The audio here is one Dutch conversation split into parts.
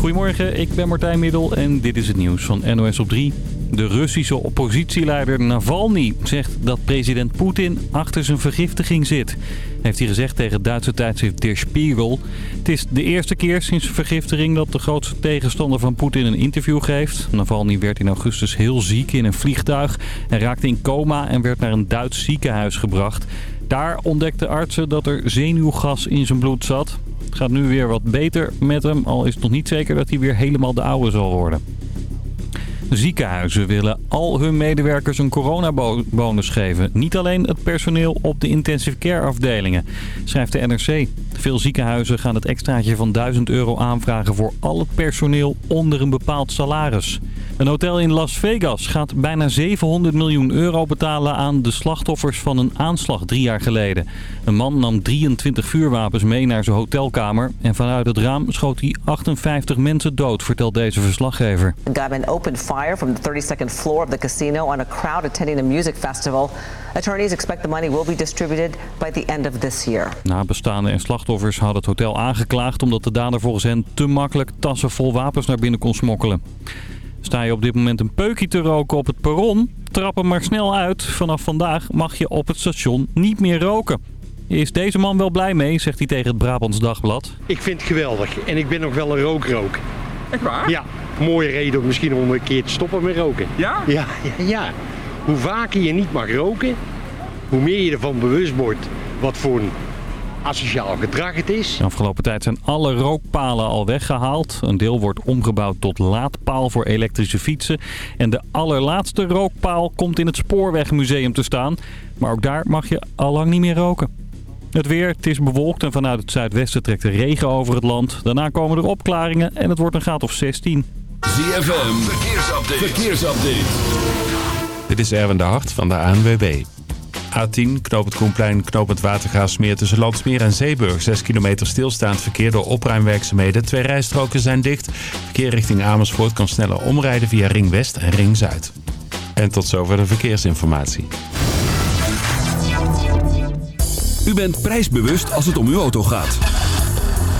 Goedemorgen, ik ben Martijn Middel en dit is het nieuws van NOS op 3. De Russische oppositieleider Navalny zegt dat president Poetin achter zijn vergiftiging zit. Heeft hij gezegd tegen Duitse tijdschrift Der Spiegel. Het is de eerste keer sinds zijn vergiftiging dat de grootste tegenstander van Poetin een interview geeft. Navalny werd in augustus heel ziek in een vliegtuig en raakte in coma en werd naar een Duits ziekenhuis gebracht. Daar ontdekten artsen dat er zenuwgas in zijn bloed zat. Het gaat nu weer wat beter met hem, al is het nog niet zeker dat hij weer helemaal de oude zal worden. Ziekenhuizen willen al hun medewerkers een coronabonus geven. Niet alleen het personeel op de intensive care afdelingen, schrijft de NRC. Veel ziekenhuizen gaan het extraatje van 1000 euro aanvragen voor al het personeel onder een bepaald salaris. Een hotel in Las Vegas gaat bijna 700 miljoen euro betalen aan de slachtoffers van een aanslag drie jaar geleden. Een man nam 23 vuurwapens mee naar zijn hotelkamer en vanuit het raam schoot hij 58 mensen dood, vertelt deze verslaggever. From the 32nd floor of the casino on a crowd attending a music festival. Attorneys expect the money will be distributed by the end of this year. Nabestaanden en slachtoffers hadden het hotel aangeklaagd omdat de dader volgens hen te makkelijk tassen vol wapens naar binnen kon smokkelen. Sta je op dit moment een peukje te roken op het perron? Trap hem maar snel uit. Vanaf vandaag mag je op het station niet meer roken. Is deze man wel blij mee, zegt hij tegen het Brabants Dagblad. Ik vind het geweldig en ik ben nog wel een rookrook. Echt waar? Ja, mooie reden om misschien om een keer te stoppen met roken. Ja? Ja, ja, ja. Hoe vaker je niet mag roken, hoe meer je ervan bewust wordt wat voor een asociaal gedrag het is. De afgelopen tijd zijn alle rookpalen al weggehaald. Een deel wordt omgebouwd tot laadpaal voor elektrische fietsen. En de allerlaatste rookpaal komt in het Spoorwegmuseum te staan. Maar ook daar mag je al lang niet meer roken. Het weer, het is bewolkt en vanuit het zuidwesten trekt de regen over het land. Daarna komen er opklaringen en het wordt een graad of 16. ZFM, verkeersupdate. verkeersupdate. Dit is Erwin de Hart van de ANWB. A10, knoop het Koenplein, knoop het Watergaasmeer tussen Landsmeer en Zeeburg. 6 kilometer stilstaand verkeer door opruimwerkzaamheden. Twee rijstroken zijn dicht. Verkeer richting Amersfoort kan sneller omrijden via Ring West en Ring Zuid. En tot zover de verkeersinformatie. U bent prijsbewust als het om uw auto gaat.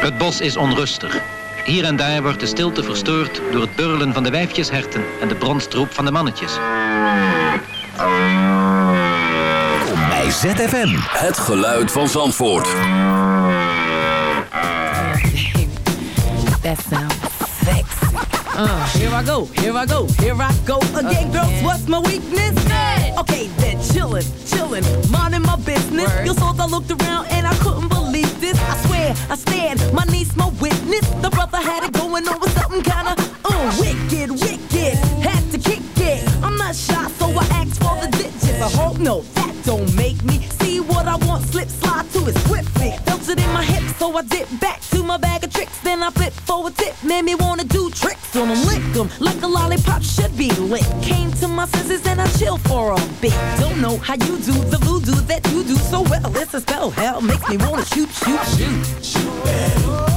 Het bos is onrustig. Hier en daar wordt de stilte verstoord door het burlen van de wijfjesherten en de bronstroep van de mannetjes. Kom bij ZFM. Het geluid van Zandvoort. That sounds sexy. Uh, here I go, here I go, here I go again, girls. What's my weakness? Okay, then chillin', chillin', minding my business. You saw I looked around and I couldn't believe this. I swear, I stand, my niece, my witness. The brother had it going on with something kinda uh, wicked, wicked. Had to kick it. I'm not shy, so I asked for the digits. I hope no, that don't make me see what I want. Slip, slide to it swiftly. In my hips, so I dip back to my bag of tricks. Then I flip for a tip, made me wanna do tricks on them, lick them like a lollipop should be lit. Came to my senses and I chill for a bit. Don't know how you do the voodoo that you do so well. It's a spell, hell makes me wanna shoot, shoot, shoot. Shoot, shoot,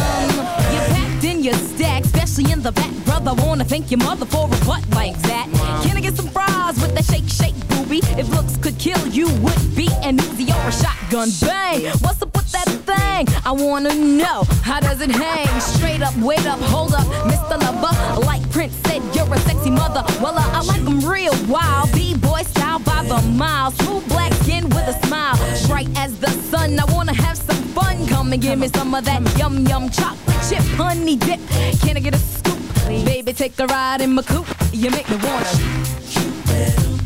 Um, you packed in your step the back, brother. Wanna thank your mother for a butt like that. That shake, shake, booby? If looks could kill you, would be an Uzi or a shotgun bang. What's up with that thing? I wanna know how does it hang? Straight up, wait up, hold up, Mr. Lover. Like Prince said, you're a sexy mother. Well, uh, I like 'em real wild. B-boy style by the mile. Smooth black skin with a smile. Bright as the sun. I wanna have some fun. Come and give me some of that yum yum chocolate chip honey dip. Can I get a scoop? Baby, take a ride in my coupe. You make me wanna. Don't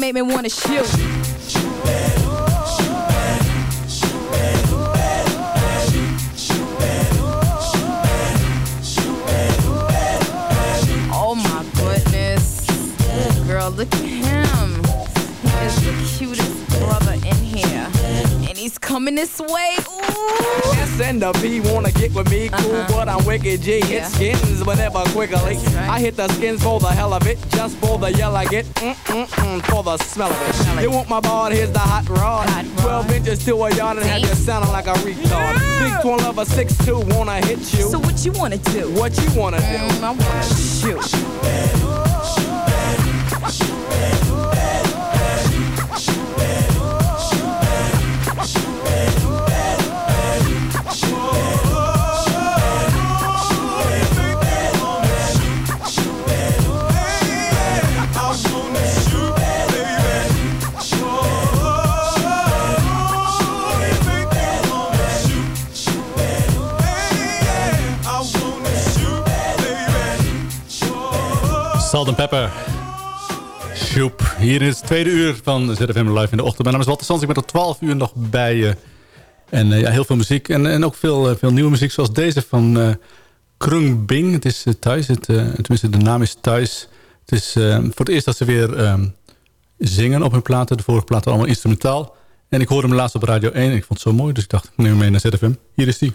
make me wanna shoot. Oh my goodness. Girl, look at him. He is the cutest brother in here. And he's coming this way. Ooh. S and the P wanna get with me, cool, but I'm wicked G. Hit skins whenever quickly. I hit the skins for the hell of it, just for the yell I get, mm mm mm, for the smell of it. You want my ball? Here's the hot rod. 12 inches to a yard and had you sounding like a retard. Big twin lover, 6'2, wanna hit you. So what you wanna do? What you wanna do? Mm, I wanna shoot. Salt Pepper. Shoep. Hier in het tweede uur van ZFM Live in de ochtend. Mijn naam is Walter Sans. Ik ben tot 12 uur nog bij je. En eh, ja, heel veel muziek. En, en ook veel, eh, veel nieuwe muziek zoals deze van eh Krung Bing. Het is thuis. Het, tenminste, de naam is thuis. Het is voor het eerst dat ze weer ehm, zingen op hun platen. De vorige platen allemaal instrumentaal. En ik hoorde hem laatst op Radio 1. En ik vond het zo mooi. Dus ik dacht, ik neem hem mee naar ZFM. Hier is die.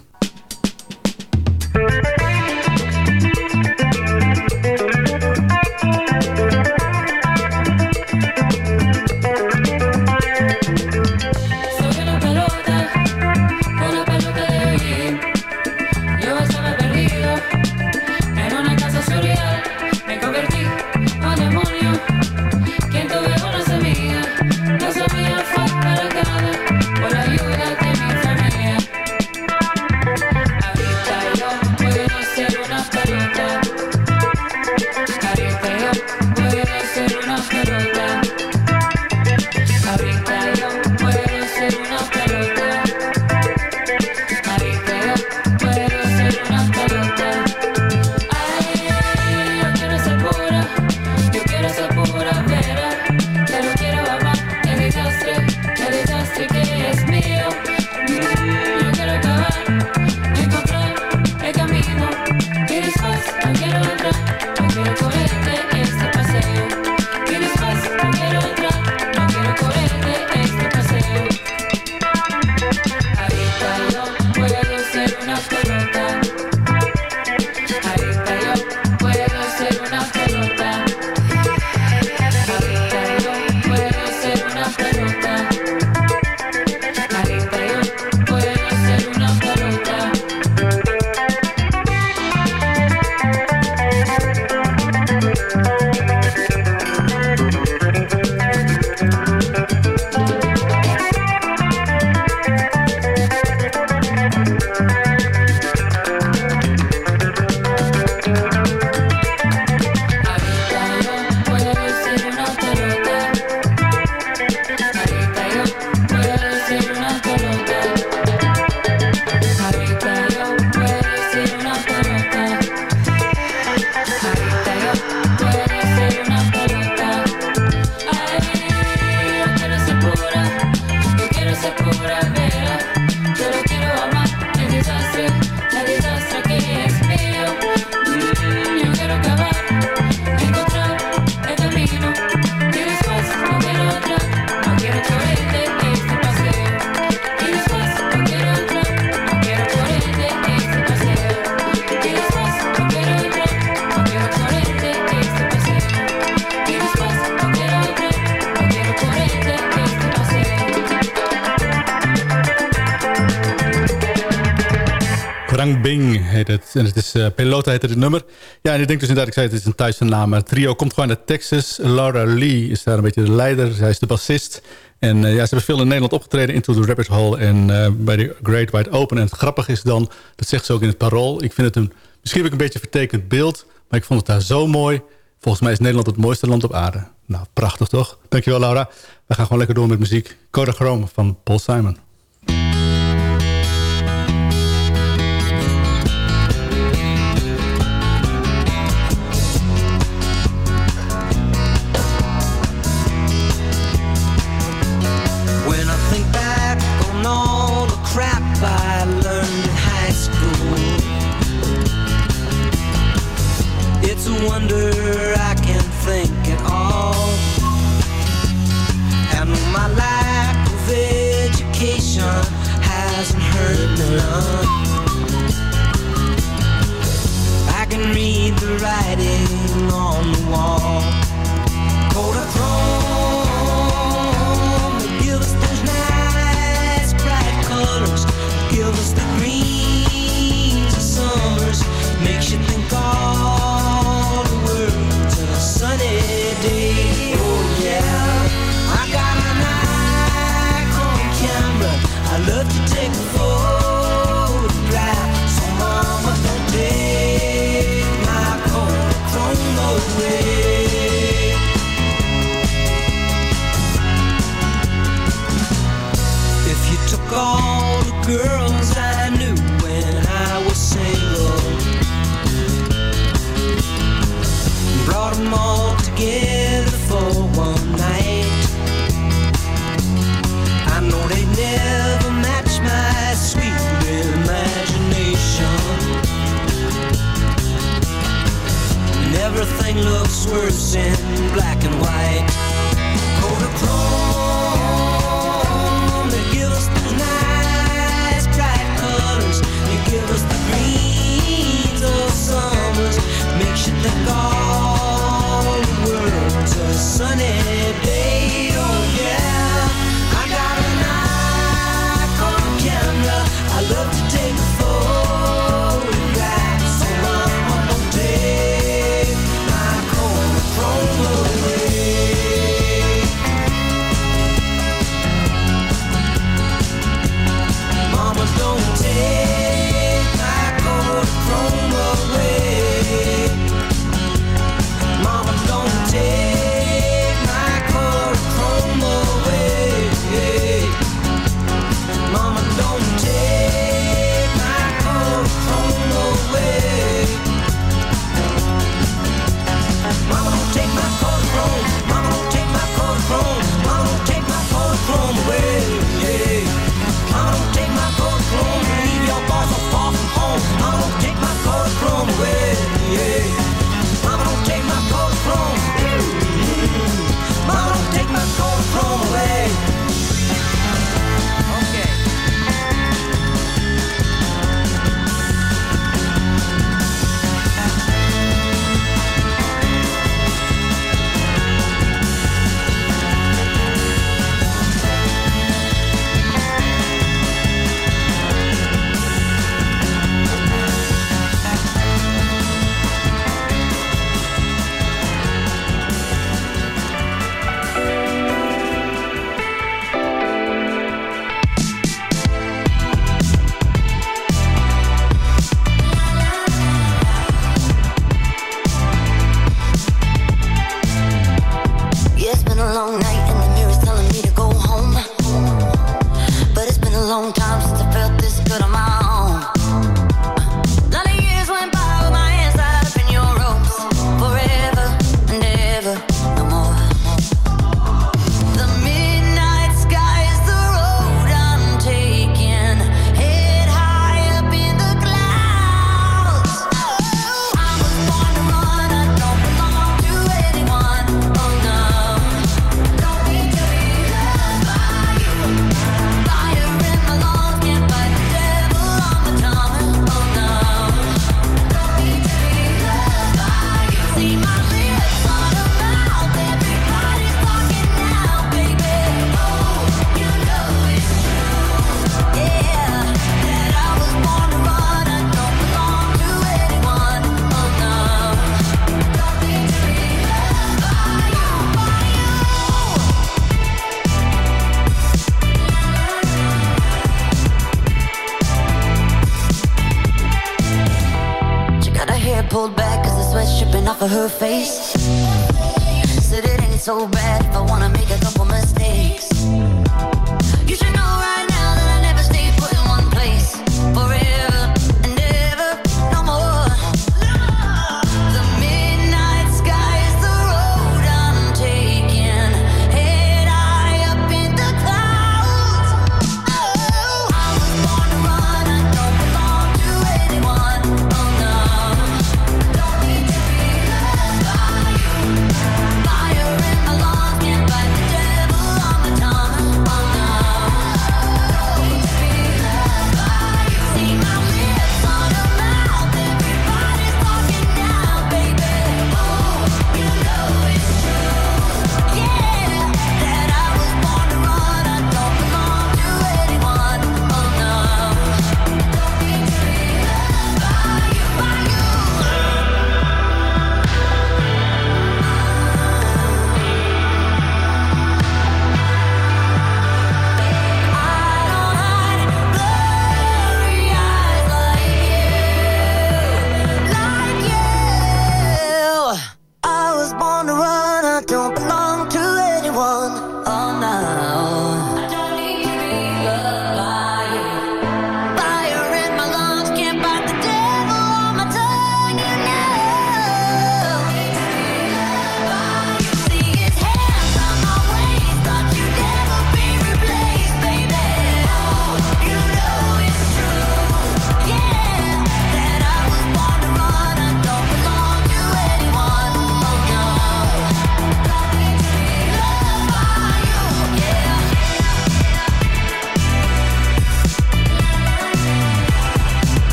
Nummer. Ja, en ik denk dus inderdaad, ik zei het is een Thaise naam. Het trio komt gewoon uit Texas. Laura Lee is daar een beetje de leider. Zij is de bassist. En uh, ja, ze hebben veel in Nederland opgetreden. Into the Rabbit Hole en uh, bij de Great Wide Open. En het grappige is dan, dat zegt ze ook in het parool. Ik vind het een, misschien heb ik een beetje vertekend beeld. Maar ik vond het daar zo mooi. Volgens mij is Nederland het mooiste land op aarde. Nou, prachtig toch? Dankjewel Laura. We gaan gewoon lekker door met muziek. Coda Chrome van Paul Simon.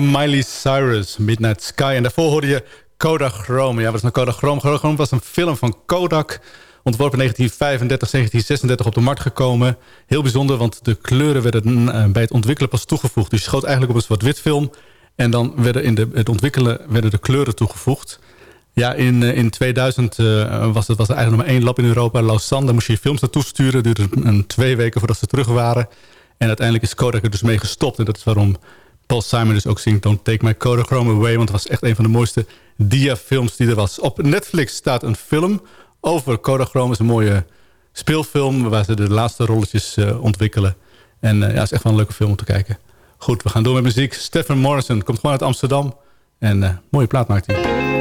Miley Cyrus, Midnight Sky. En daarvoor hoorde je Kodachrome. Ja, wat is nou Kodachrome? Kodachrome was een film van Kodak. Ontworpen in 1935, 1936 op de markt gekomen. Heel bijzonder, want de kleuren werden eh, bij het ontwikkelen pas toegevoegd. Dus je schoot eigenlijk op een zwart-wit film. En dan werden in de, het ontwikkelen werden de kleuren toegevoegd. Ja, in, eh, in 2000 eh, was het was er eigenlijk nog maar één lab in Europa. Lausanne, daar moest je je films naartoe sturen. duurde een twee weken voordat ze terug waren. En uiteindelijk is Kodak er dus mee gestopt. En dat is waarom Paul Simon dus ook zingt... Don't Take My Kodachrome Away. Want het was echt een van de mooiste diafilms die er was. Op Netflix staat een film over Kodachrome. Het is een mooie speelfilm... waar ze de laatste rolletjes eh, ontwikkelen. En eh, ja, het is echt wel een leuke film om te kijken. Goed, we gaan door met muziek. Stephen Morrison komt gewoon uit Amsterdam. En eh, mooie plaat maakt hij.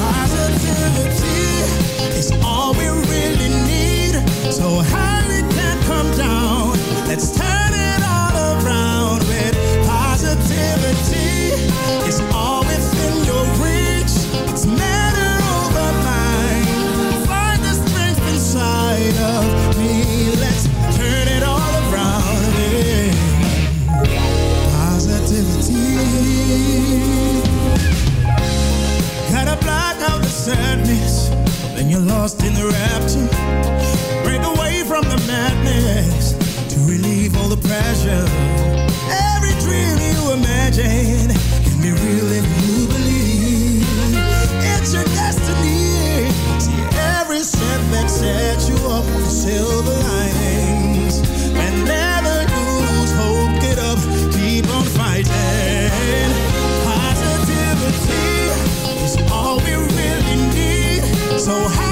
Positivity is all we really need. So come down. Let's turn lost in the rapture. Break away from the madness To relieve all the pressure. Every dream you imagine Can be real if you believe. It's your destiny. See every setback sets you up for silver linings. Whenever you lose hope, get up Keep on fighting. Positivity is all we really need. So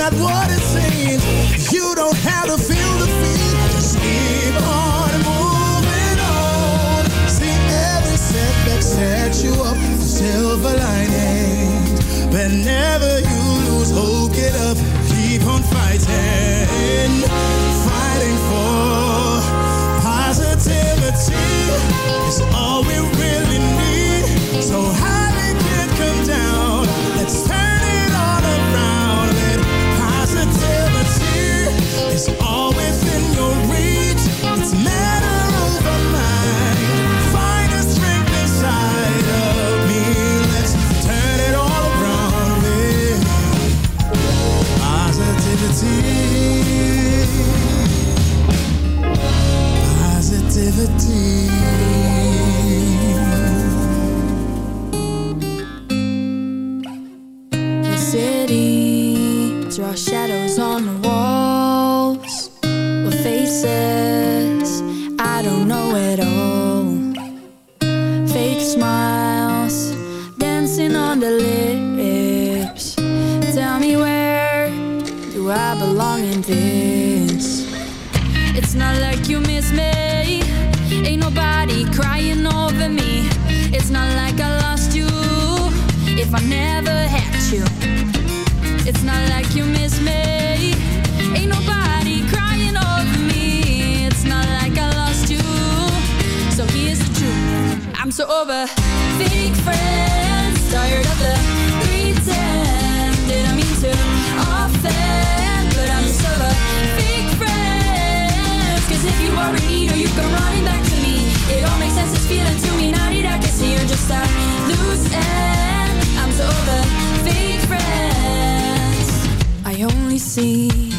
not what it seems. You don't have to feel defeat. Just keep on moving on. See every setback set you up for silver linings. Whenever you lose hope, get up, keep on fighting, fighting for positivity is all we really need. So high it can come down. Positivity is all within your It's not like I lost you if I never had you. It's not like you miss me. Ain't nobody crying over me. It's not like I lost you. So here's the truth. I'm so over fake friends. Tired of the pretend. Didn't mean to offend, but I'm just over fake if you come running back to me, it all makes sense. It's feeling to me. Can you're just a loose end. I'm so over fake friends. I only see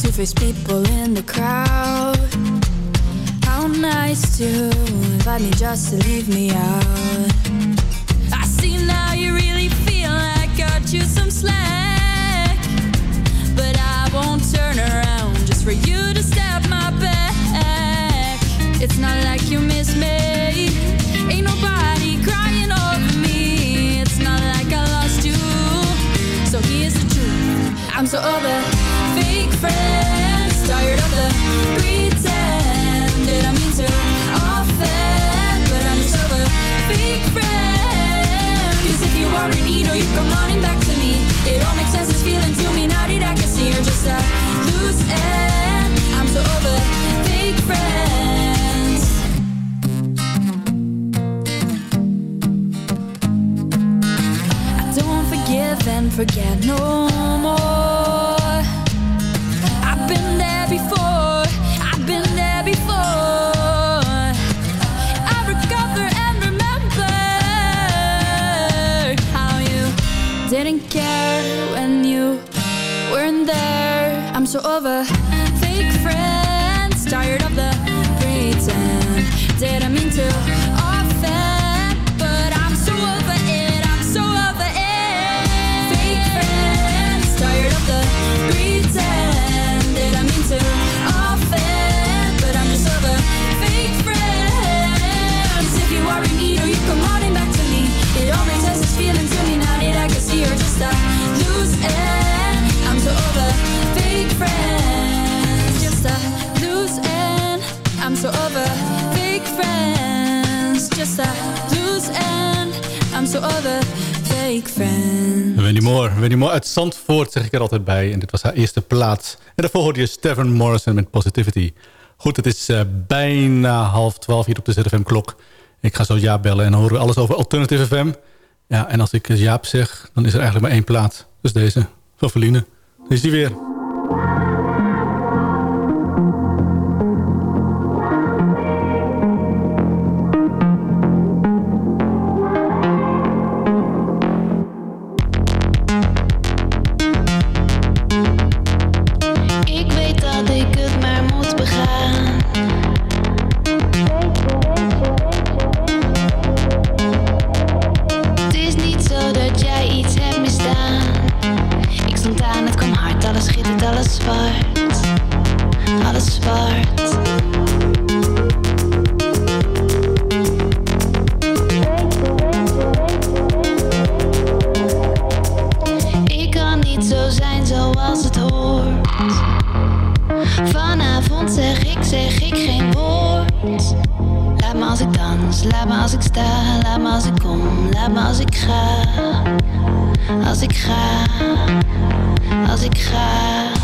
two-faced people in the crowd. How nice to invite me just to leave me out. I see now you really feel I got you some slack. But I won't turn around just for you to stab my back. It's not like you miss me. I'm so over fake friends. Tired of the pretend. Did I mean to offend? But I'm just over fake friends. Cause if you are in need or you come running back to me, it all makes sense. It's feeling to me now that I can see you're just a loose end. I'm so over fake friends. I don't forgive and forget no more. Over. So over fake friends. Wendy Moore. Wendy Moore uit Zandvoort zeg ik er altijd bij. En dit was haar eerste plaats. En daarvoor hoorde je Stephen Morrison met Positivity. Goed, het is eh, bijna half twaalf hier op de ZFM-klok. Ik ga zo Jaap bellen en dan horen we alles over Alternative FM. Ja, en als ik eh, Jaap zeg, dan is er eigenlijk maar één plaat. Dus deze, van Verline. Is die weer. Als ik ga. Als ik ga.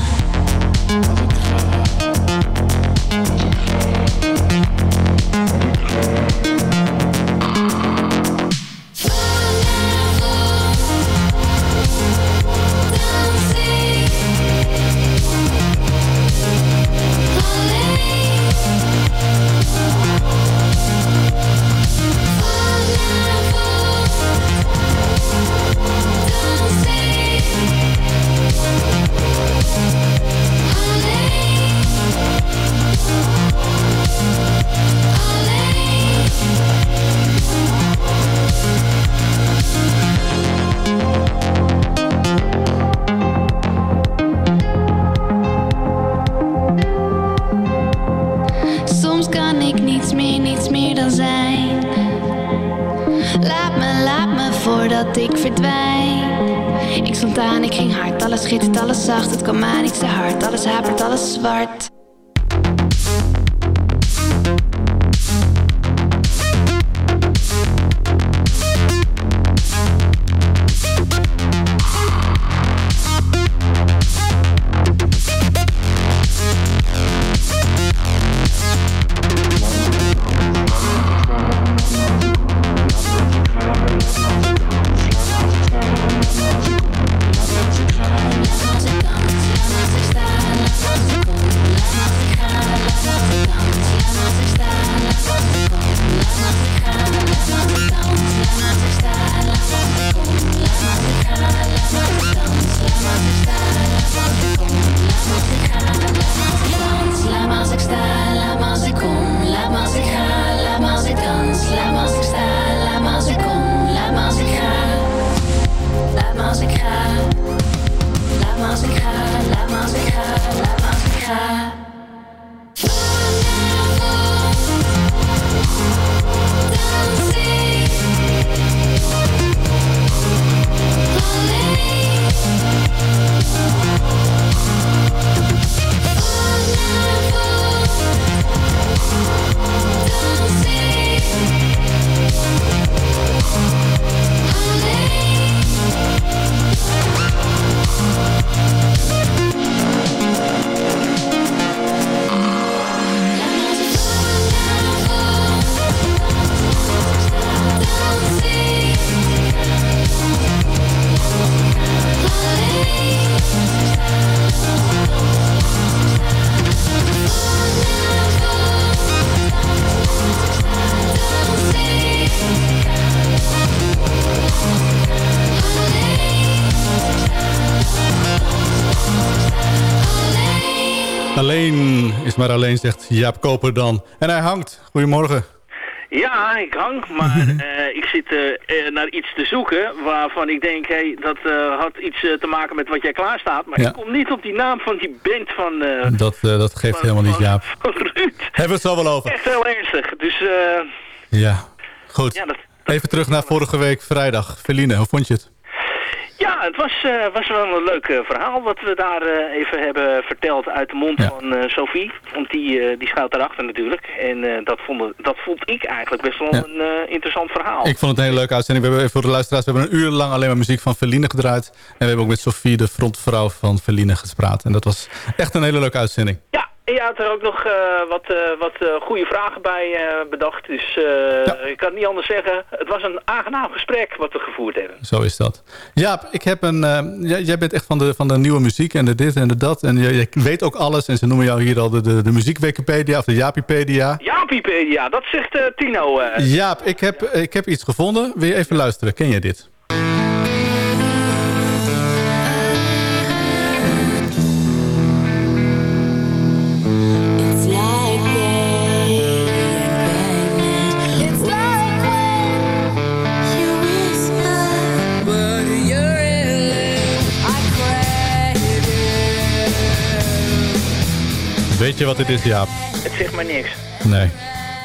Jaap Koper dan. En hij hangt. Goedemorgen. Ja, ik hang, maar eh, ik zit eh, eh, naar iets te zoeken waarvan ik denk, hey, dat eh, had iets te maken met wat jij klaarstaat. Maar Ja. ik kom niet op die naam van die band van, Dat, dat geeft helemaal niet, Jaap. van Ruud. Hebben we het zo wel over. Echt heel ernstig. Dus Ja, goed. ja, dat, Even terug naar vorige week vrijdag. Feline, hoe vond je het? Ja, het was, eh, was wel een leuk eh, verhaal wat we daar eh, even hebben verteld uit de mond van Sophie. Want die, die schuilt daarachter natuurlijk. En dat, vond, dat vond ik eigenlijk best wel Ja. een interessant verhaal. Ik vond het een hele leuke uitzending. We hebben, voor de luisteraars, we hebben een uur lang alleen maar muziek van Feline gedraaid. En we hebben ook met Sophie, de frontvrouw van Feline, gespraat. En dat was echt een hele leuke uitzending. Ja, je had er ook nog eh, wat, eh, wat eh, goede vragen bij bedacht. Dus eh, ik kan het niet anders zeggen. Het was een aangenaam gesprek wat we gevoerd hebben. Zo is dat. Jaap, ik heb een, jij, bent echt van de, van de nieuwe muziek en de dit en de dat. En je, je weet ook alles. En ze noemen jou hier al de, de, de muziekwikipedia of de Japipedia. Jaapiepedia, dat zegt Tino. Jaap, ik heb, ik heb iets gevonden. Wil je even luisteren? Ken jij dit? Weet je wat dit is, Jaap? Het zegt maar niks. Nee.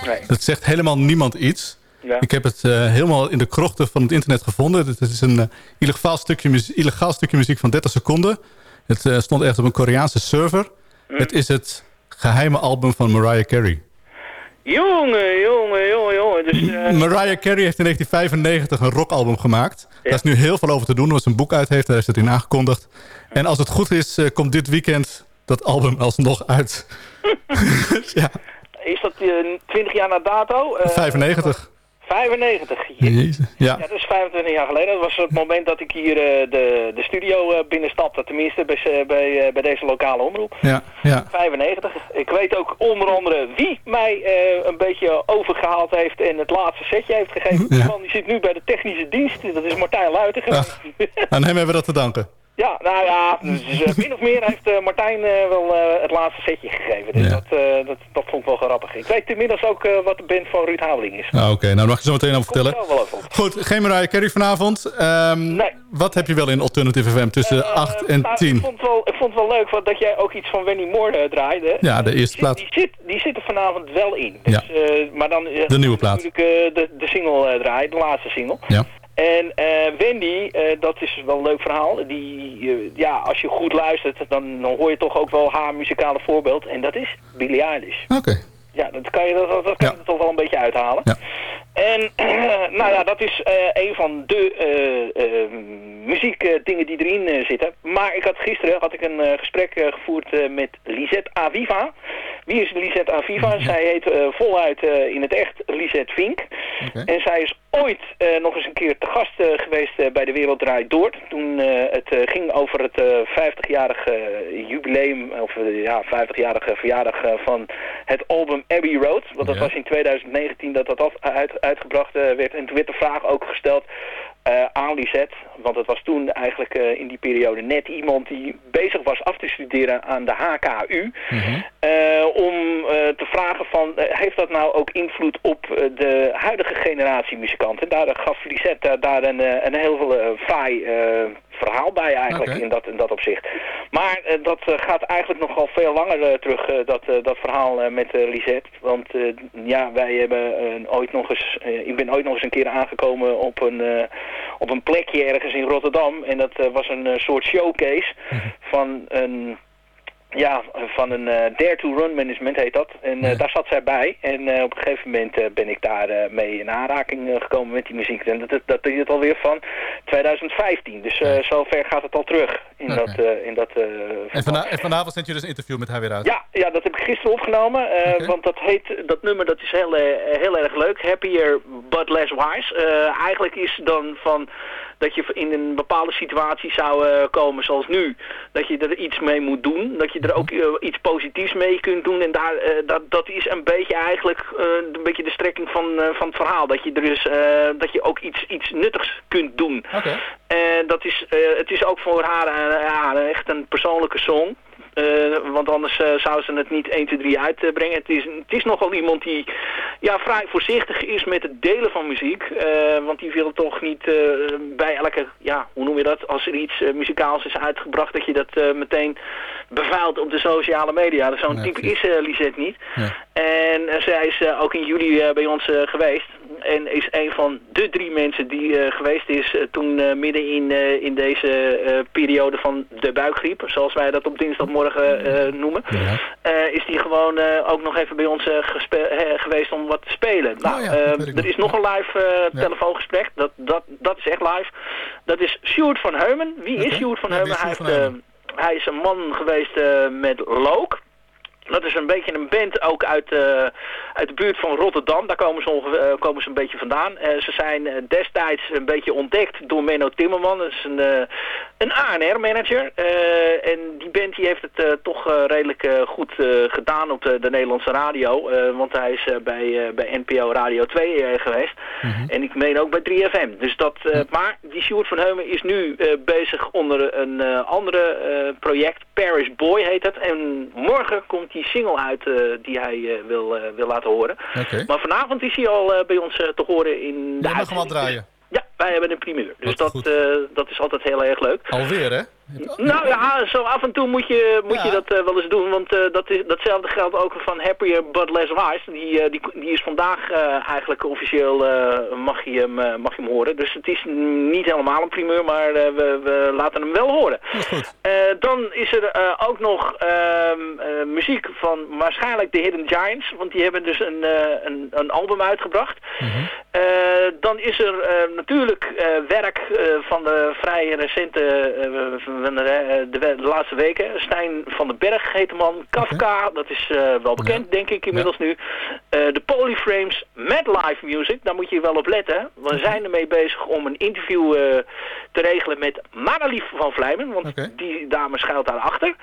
Nee. Dat zegt helemaal niemand iets. Ja. Ik heb het eh, helemaal in de krochten van het internet gevonden. Het is een eh, illegaal, stukje muziek, illegaal stukje muziek van 30 seconden. Het eh, stond echt op een Koreaanse server. Hm. Het is het geheime album van Mariah Carey. Jongen, jongen, jongen, jongen. Dus, Mariah Carey heeft in 1995 een rockalbum gemaakt. Daar is nu heel veel over te doen, omdat ze een boek uit heeft. Daar is het in aangekondigd. En als het goed is, komt dit weekend dat album alsnog uit. ja, is dat eh 20 jaar na dato? Eh, 95. 95. Jezus. Ja. Ja, dat is 25 jaar geleden. Dat was het moment dat ik hier eh, de, de studio binnenstapte. Tenminste, bij, bij, bij deze lokale omroep. Ja, ja. 95. Ik weet ook onder andere wie mij een beetje overgehaald heeft en het laatste setje heeft gegeven. Die zit nu bij de technische dienst. Dat is Martijn Luiten. geweest. Aan hem hebben we dat te danken. Ja, nou ja, dus, eh, min of meer heeft eh, Martijn eh, wel het laatste setje gegeven. Dus dat, dat, dat vond ik wel grappig. Ik weet inmiddels ook wat de band van Ruud Haveling is. Ah, Oké, nou dan mag je zo meteen over vertellen. Wel. Goed, geen Mariah Carey vanavond. Ehm, Wat heb je wel in Alternative FM tussen 8 en Nou, 10? ik, vond het wel, ik vond het wel leuk dat jij ook iets van Wendy Moore draaide. Ja, de eerste plaat. Die zit, die zit er vanavond wel in. Dus, Ja. maar dan De nieuwe plaat. natuurlijk de, de single draaien, de laatste single. Ja. En eh, Wendy, eh, dat is wel een leuk verhaal. Die, eh, ja, als je goed luistert, dan, dan hoor je toch ook wel haar muzikale voorbeeld. En dat is Billie Eilish. Oké. Ja, dat kan je, dat, dat kan je toch wel een beetje uithalen. En nou ja, dat is een van de eh, eh, muziekdingen die erin zitten. Maar ik had gisteren had ik een gesprek gevoerd met Lisette Aviva. Wie is Lisette Aviva? Zij heet eh, voluit eh, in het echt Lisette Vink. En zij is ooit eh, nog eens een keer te gast geweest bij De Wereld Draait Door. Toen het ging over het eh 50-jarige jubileum, of ja, 50-jarige verjaardag van het album Abbey Road. Want dat Ja. was in 2019 dat dat uit, uitgebracht werd. En toen werd de vraag ook gesteld eh, aan Lisette. Want het was toen eigenlijk eh, in die periode net iemand die bezig was af te studeren aan de HKU. Eh, om te vragen van, heeft dat nou ook invloed op de huidige generatie muzikanten? Daar gaf Lisette daar een, een heel eh, fraai verhaal bij eigenlijk in, dat, in dat opzicht. Maar eh, dat eh, gaat eigenlijk nogal veel langer eh, terug, dat, dat verhaal met Lisette. Want ja, wij hebben ooit nog eens, ik ben ooit nog eens een keer aangekomen op een, op een plekje ergens in Rotterdam. En dat was een soort showcase van een ja, van een eh, Dare to Run management heet dat. En eh, daar zat zij bij. En eh, op een gegeven moment ben ik daar mee in aanraking gekomen met die muziek. En dat, dat, dat is het alweer van 2015. Dus eh zo ver gaat het al terug in dat, eh, in dat eh, En, vana- en vanavond zend je dus een interview met haar weer uit? ja, ja, dat heb ik gisteren opgenomen. eh, Want dat heet, dat nummer dat is heel, heel erg leuk. Happier but less wise. Eh, eigenlijk is dan van dat je in een bepaalde situatie zou eh, komen zoals nu. Dat je er iets mee moet doen. Dat je er ook eh, iets positiefs mee kunt doen. En daar, eh, dat, dat is een beetje eigenlijk eh, een beetje de strekking van, eh, van het verhaal. Dat je, er dus, eh, dat je ook iets, iets nuttigs kunt doen. En dat is, eh, het is ook voor haar ja, echt een persoonlijke song. Eh, want anders eh, zou ze het niet 1, 2, 3 uitbrengen. Het is, het is nogal iemand die ja, vrij voorzichtig is met het delen van muziek. Eh, want die wil toch niet eh, bij elke, ja, hoe noem je dat? Als er iets eh, muzikaals is uitgebracht, dat je dat eh, meteen bevuilt op de sociale media. Zo'n Nee, type is eh, Lisette niet. En eh, zij is eh, ook in juli eh, bij ons eh, geweest. En is een van de drie mensen die eh, geweest is eh, toen eh, midden in, in deze periode van de buikgriep, zoals wij dat op dinsdagmorgen noemen, is die gewoon ook nog even bij ons geweest om wat te spelen. Nou, eh, er is nog een live telefoongesprek, dat, dat, dat is echt live. Dat is Sjoerd van Heumen. Wie is Sjoerd van Heumen? Hij, heeft, is een man geweest met Look. Dat is een beetje een band ook uit, uit de buurt van Rotterdam. Daar komen ze, onge- eh, komen ze een beetje vandaan. Eh, ze zijn eh, destijds een beetje ontdekt door Menno Timmerman. Dat is een, een ANR-manager. En die band die heeft het toch redelijk goed gedaan op de, de Nederlandse radio. Want hij is bij, bij NPO Radio 2 eh, geweest. En ik meen ook bij 3FM. Dus dat, Maar die Sjoerd van Heumen is nu bezig onder een andere project. Paris Boy heet het. En morgen komt die single uit die hij wil, wil laten horen. Maar vanavond is hij al eh, bij ons eh, te horen in de mag hem al draaien. Ja, wij hebben een primeur. Dus dat, eh, dat is altijd heel erg leuk. Alweer, hè? Nou ja, zo af en toe moet je, moet je dat eh, wel eens doen. Want eh, dat is, datzelfde geldt ook van Happier But Less Wise. Die, eh, die, die is vandaag eigenlijk officieel, mag, je hem, mag je hem horen. Dus het is niet helemaal een primeur, maar we, we laten hem wel horen. Dan is er ook nog ehm, eh, muziek van waarschijnlijk de Hidden Giants. Want die hebben dus een, een, een album uitgebracht. Eh, dan is er natuurlijk werk van de vrij recente, van de, eh, de, de laatste weken. Stijn van den Berg heet de man. Kafka, dat is eh, wel bekend denk ik inmiddels nu. Eh, de Polyframes met live music, daar moet je wel op letten. We zijn ermee bezig om een interview te regelen met Maralief van Vlijmen. Want die dame schuilt daarachter.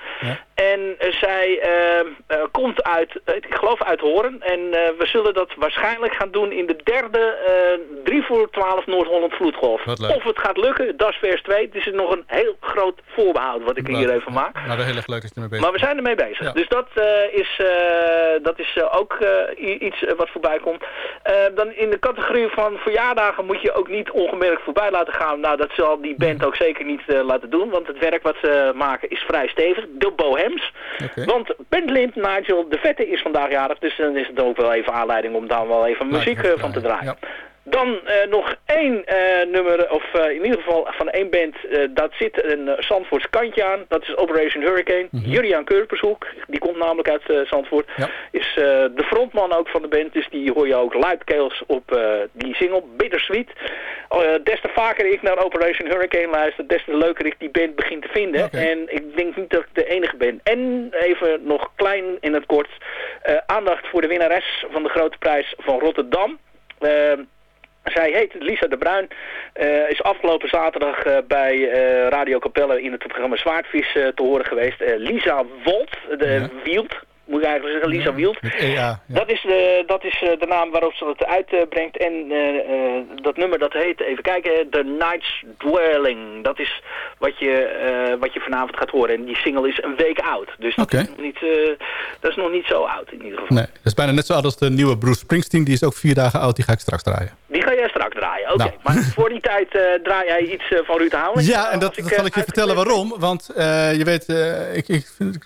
En eh, zij eh, eh, komt uit, ik geloof uit Horen. En we zullen dat waarschijnlijk gaan doen in de derde eh 3 voor 12 Noord-Holland vloedgolf. Of het gaat lukken, dat is vers 2. Het is nog een heel groot voorbehoud wat ik hier even maak. Nou, dat is heel erg leuk dat je ermee bezig Maar we zijn ermee bezig. Dus dat eh, is, eh, dat is eh, ook iets wat voorbij komt. Dan in de categorie van verjaardagen moet je ook niet ongemerkt voorbij laten gaan. Nou, dat zal die band ook zeker niet laten doen. Want het werk wat ze maken is vrij stevig. De Bohems. Want Ben Lind, Nigel de Vette is vandaag jarig. Dus dan is het ook wel even aanleiding om daar wel even muziek van te draaien. Dan eh, nog één eh, nummer, of eh, in ieder geval van één band, dat zit een uh, Zandvoorts kantje aan. Dat is Operation Hurricane. Juriaan Keurpershoek, die komt namelijk uit Zandvoort. Is de frontman ook van de band, dus die hoor je ook luidkeels op die single, Bittersweet. Uh, des te vaker ik naar Operation Hurricane luister, des te leuker ik die band begin te vinden. En ik denk niet dat ik de enige ben. En even nog klein in het kort, aandacht voor de winnares van de grote prijs van Rotterdam. Eh, zij heet Lisa de Bruin. eh, is afgelopen zaterdag eh, bij eh, Radio Capelle in het programma Zwaardvis te horen geweest. Lisa Wolt, de Wield, moet ik eigenlijk zeggen, Lisa Wield. Ja, Dat is, de, dat is eh, de naam waarop ze het uitbrengt. en eh, eh, dat nummer dat heet, even kijken, The Night's Dwelling. Dat is wat je, eh, wat je vanavond gaat horen. En die single is een week oud. Dus dat, is nog niet, eh, dat is nog niet zo oud in ieder geval. Nee, dat is bijna net zo oud als de nieuwe Bruce Springsteen. Die is ook vier dagen oud, die ga ik straks draaien. Die ga jij straks draaien, oké. Nou. Maar voor die tijd eh, draai jij iets eh, van Ruud Houweling? Ja, en dat, dat zal ik je vertellen waarom. Want eh, je weet, eh, ik, ik, vind- ik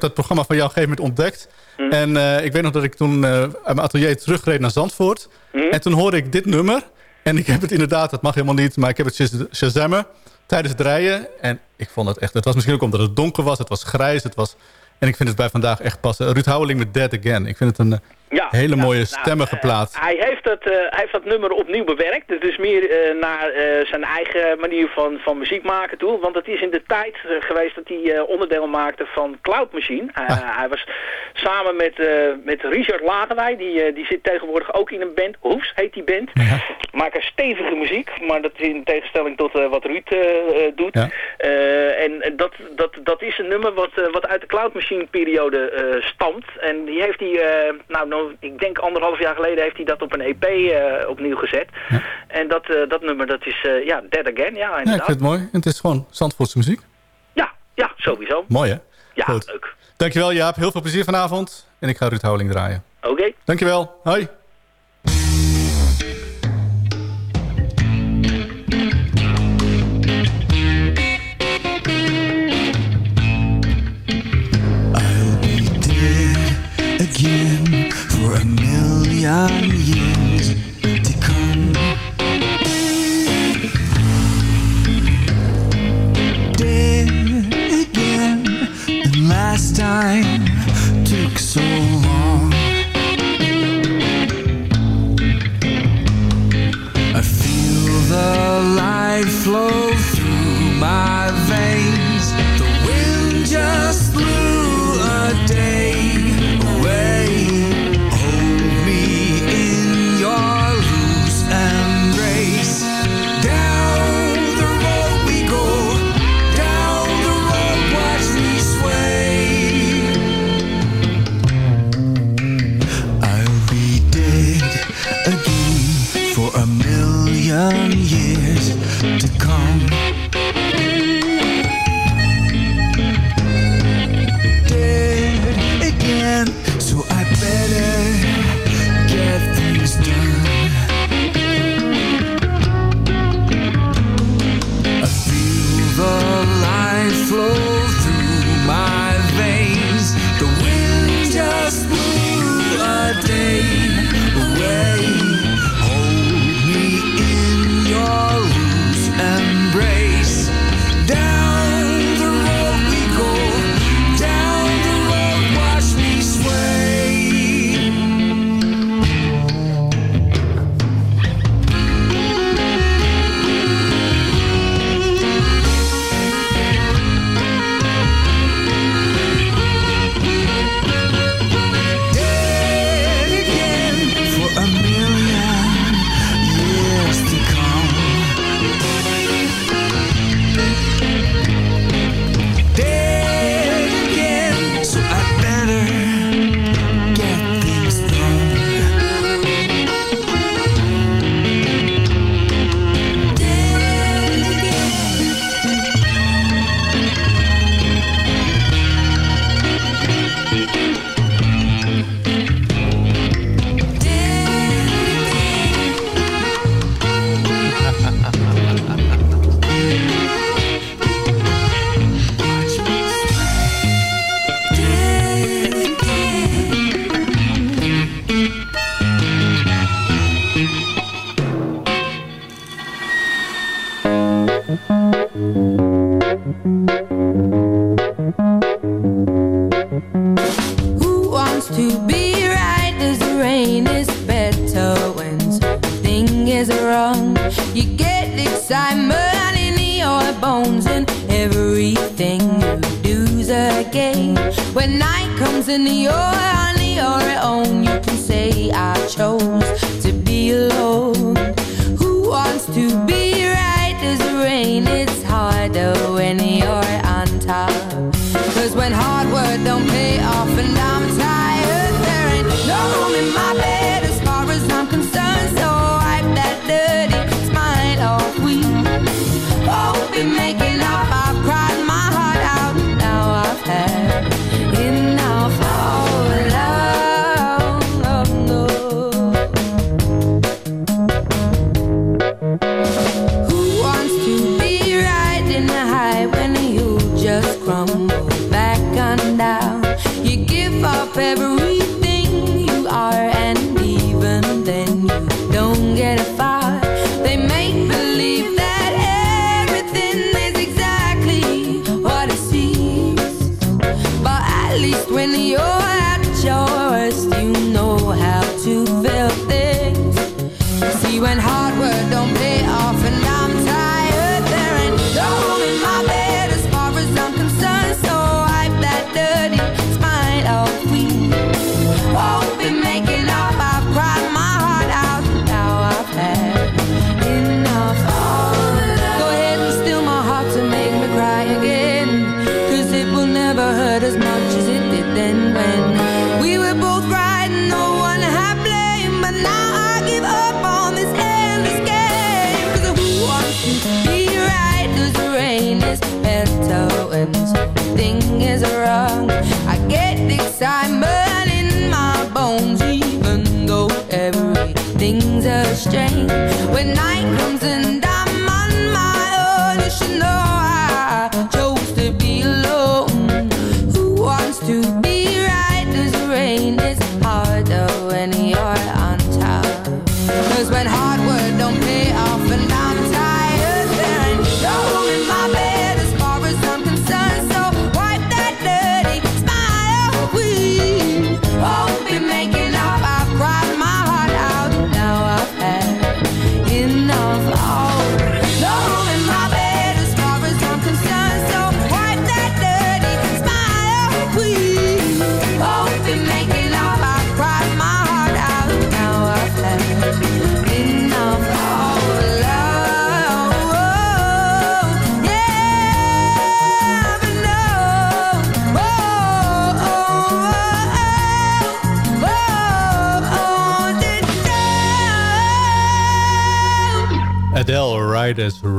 heb dat programma van jou op een gegeven moment ontdekt. Mhm. En eh, ik weet nog dat ik toen eh, uit mijn atelier terugreed naar Zandvoort. Mhm. En toen hoorde ik dit nummer. En ik heb het inderdaad, dat mag helemaal niet, maar ik heb het shaz- shazammen tijdens het rijden. En ik vond het echt, het was misschien ook omdat het donker was, het was grijs, het was... En ik vind het bij vandaag echt passen. Ruud Houweling met Dead Again. Ik vind het een Ja, hele ja, mooie nou, stemmige plaat. Hij heeft, dat, eh, hij heeft dat nummer opnieuw bewerkt. Het is meer eh, naar eh, zijn eigen manier van, van muziek maken toe. Want het is in de tijd eh, geweest dat hij eh, onderdeel maakte van Cloud Machine. Eh, Ah. Hij was samen met, eh, met Richard Lagerwij. Die, eh, die zit tegenwoordig ook in een band. Hoefs heet die band. Maken stevige muziek. Maar dat is in tegenstelling tot eh, wat Ruud eh, eh, doet. Eh, en dat, dat, dat is een nummer wat, eh, wat uit de Cloud Machine periode eh, stamt. En die heeft hij, eh, nou, ik denk anderhalf jaar geleden heeft hij dat op een EP eh, opnieuw gezet. En dat, eh, dat nummer, dat is, eh, ja, Dead Again, ja, Ja, ik inderdaad. vind het mooi. En het is gewoon Zandvoortse muziek. Ja, sowieso. Mooi hè? Ja, Goed. leuk. Dankjewel Jaap, heel veel plezier vanavond. En ik ga Ruud Houweling draaien. Oké. Dankjewel, hoi. Million years to come. Dead again, and last time took so long. I feel the light flow through my veins. The wind just blew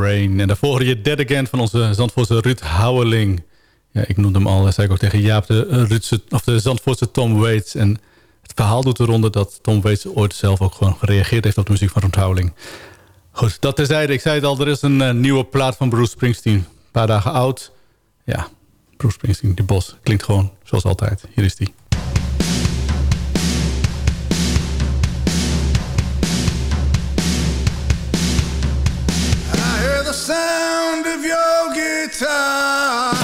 Rain. En daarvoor je Dead Again van onze Zandvoortse Ruud Houweling. Ja, ik noemde hem al, zei ik ook tegen Jaap, de, Ruudse, of de Zandvoortse Tom Waits. En het verhaal doet eronder dat Tom Waits ooit zelf ook gewoon gereageerd heeft op de muziek van Ruud Houweling. Goed, dat terzijde. Ik zei het al, er is een eh, nieuwe plaat van Bruce Springsteen. Een paar dagen oud. Ja, Bruce Springsteen, die bos. Klinkt gewoon zoals altijd. Hier is die. Your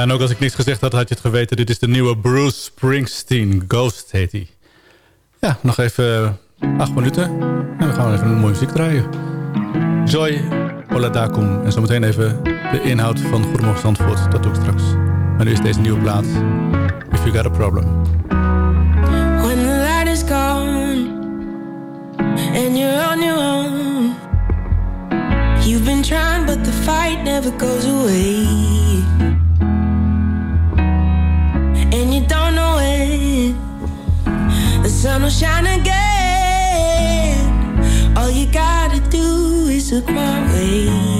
En ook als ik niets gezegd had, had je het geweten. Dit is de nieuwe Bruce Springsteen. Ghost heet hij. Ja, nog even acht minuten. En we gaan even een mooie muziek draaien. Joy Oladakum. En zometeen even de inhoud van Goedemorgen Zandvoort. Dat doe ik straks. Maar nu is deze nieuwe plaat. If You Got A Problem. When the light is gone and you're on your own, you've been trying, but the fight never goes away. And you don't know when the sun will shine again. All you gotta do is look my way.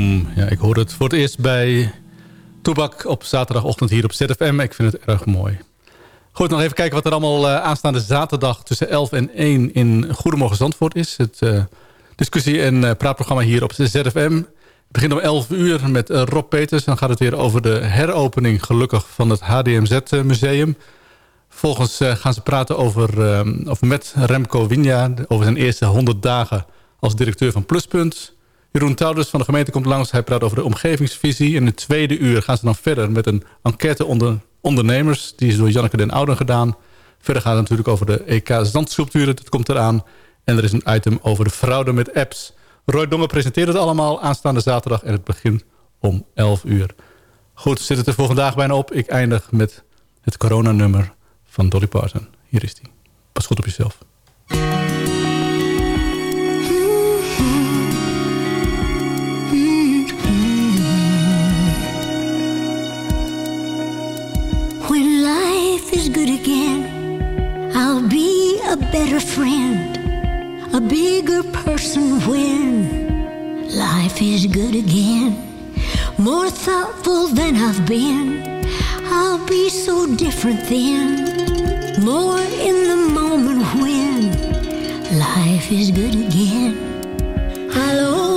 Oladokum. Ja, ik hoor het voor het eerst bij Toebak op zaterdagochtend hier op ZFM. Ik vind het erg mooi. Goed, nog even kijken wat er allemaal eh, aanstaande zaterdag tussen 11 en 1 in Goedemorgen Zandvoort is. Het eh, discussie- en eh, praatprogramma hier op ZFM. Het begint om 11 uur met Rob Peters. Dan gaat het weer over de heropening gelukkig van het HDMZ-museum. Vervolgens gaan ze praten over, of met Remco Winja... over zijn eerste 100 dagen als directeur van Pluspunt. Jeroen Touders van de gemeente komt langs. Hij praat over de omgevingsvisie. In het tweede uur gaan ze dan verder met een enquête onder ondernemers. Die is door Janneke den Ouden gedaan. Verder gaat het natuurlijk over de EK Zandsculpturen. Dat komt eraan. En er is een item over de fraude met apps. Roy Dongen presenteert het allemaal aanstaande zaterdag. En het begint om 11 uur. Goed, zit het er voor vandaag bijna op. Ik eindig met het coronanummer van Dolly Parton. Hier is die. Pas goed op jezelf. Good again, I'll be a better friend, a bigger person when life is good again. More thoughtful than I've been, I'll be so different then. More in the moment when life is good again. I'll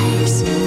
eyes